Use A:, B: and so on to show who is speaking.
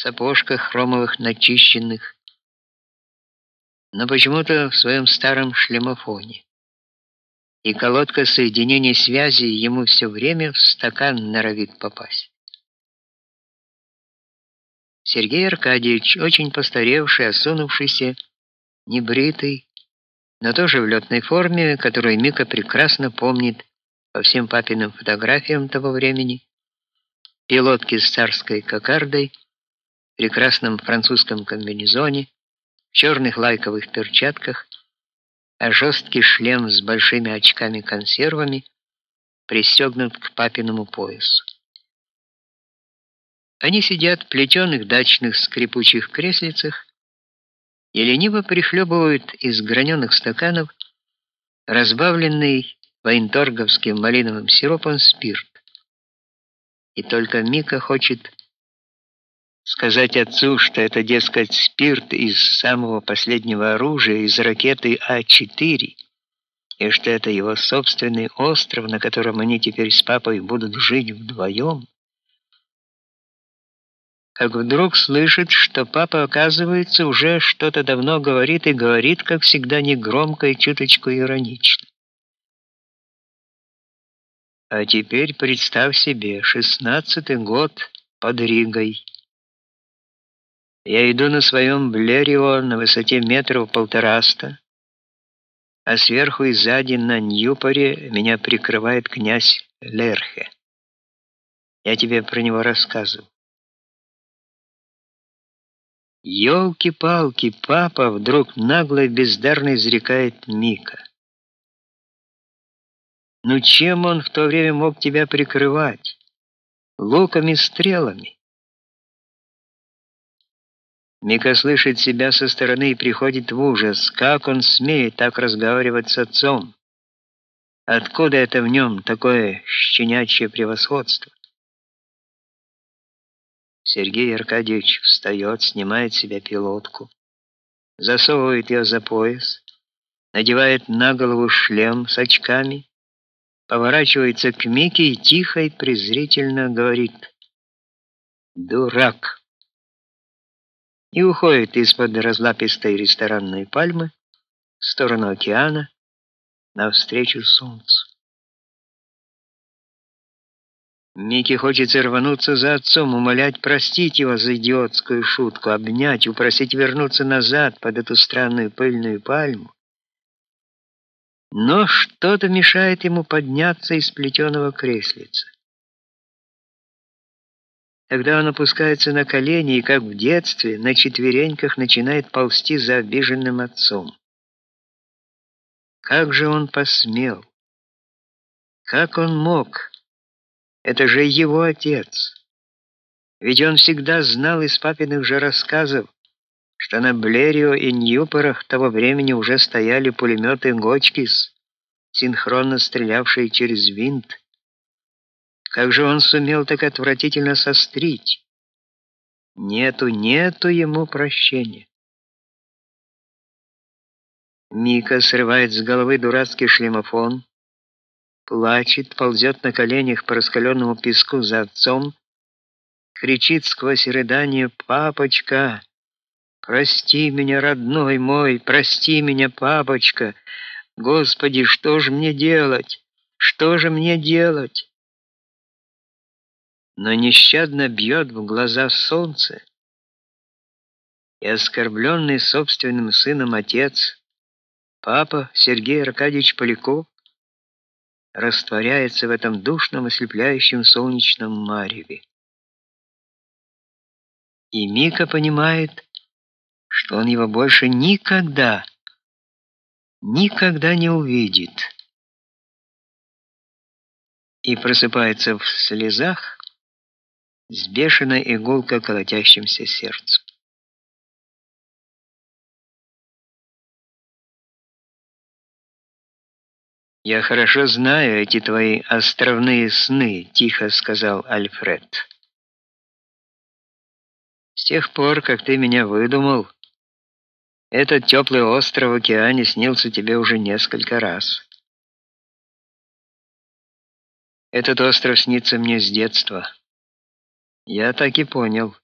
A: сапожках хромовых начищенных, но почему-то в своем старом шлемофоне. И колодка соединения связи ему все время в стакан норовит попасть. Сергей Аркадьевич, очень постаревший, осунувшийся, небритый, но тоже в летной форме, которую Мика прекрасно помнит по всем папиным фотографиям того времени, пилотки с царской кокардой, прекрасном французском комбинезоне, в черных лайковых перчатках, а жесткий шлем с большими очками-консервами пристегнут к папиному поясу. Они сидят в плетеных дачных скрипучих креслицах и лениво прихлебывают из граненых стаканов разбавленный военторговским малиновым сиропом спирт. И только Мика хочет сказать отцу, что это, дескать, спирт из самого последнего оружия, из ракеты А4, и что это его собственный остров, на котором они теперь с папой будут жить вдвоем. Как вдруг слышит, что папа, оказывается, уже что-то давно говорит и говорит, как всегда, негромко и чуточку иронично. А теперь представь себе, шестнадцатый год под Ригой. Я иду на своем Блерио на высоте метров полтораста, а сверху и сзади на Ньюпоре меня прикрывает князь Лерхе. Я тебе про него рассказывал. Ёлки-палки, папа вдруг нагло и бездарно изрекает Мика. Ну чем он в то время мог тебя прикрывать? Луками, стрелами? Мика слышит себя со стороны и приходит в ужас. Как он смеет так разговаривать с отцом? Откуда это в нем такое щенячье превосходство? Сергей Аркадьевич встает, снимает с себя пилотку, засовывает ее за пояс, надевает на голову шлем с очками, поворачивается к Мике и тихо и презрительно говорит: "Дурак" и уходит из-под разлапистой ресторанной пальмы в сторону океана навстречу солнцу. Микки хочется рвануться за отцом, умолять простить его за идиотскую шутку, обнять, упросить вернуться назад под эту странную пыльную пальму. Но что-то мешает ему подняться из плетеного креслица. Тогда он опускается на колени и, как в детстве, на четвереньках начинает ползти за обиженным отцом. Как же он посмел? Как он мог? Это же его отец. Ведь он всегда знал из папиных же рассказов, что на Блерио и Ньюпорах того времени уже стояли пулеметы Гочкис, синхронно стрелявшие через винт. Как же он сумел так отвратительно сострить? Нету, нету ему прощения. Мика срывает с головы дурацкий шлемофон, плачет, ползет на коленях по раскаленному песку за отцом, кричит сквозь рыдание: "Папочка, прости меня, родной мой, прости меня, папочка. Господи, что же мне делать? Что же мне делать?" Но нещадно бьет в глаза солнце, и оскорбленный собственным сыном отец, папа Сергей Аркадьевич Поляков, растворяется в этом душном ослепляющем солнечном мареве. И Мика понимает, что он его больше никогда, никогда не увидит. И просыпается в слезах, с бешеной иголкой колотящимся сердцем. Я хорошо знаю эти твои островные сны, тихо сказал Альфред. С тех пор, как ты меня выдумал, этот теплый остров в океане снился тебе уже несколько раз. Этот остров снится мне с детства. Я так и понял.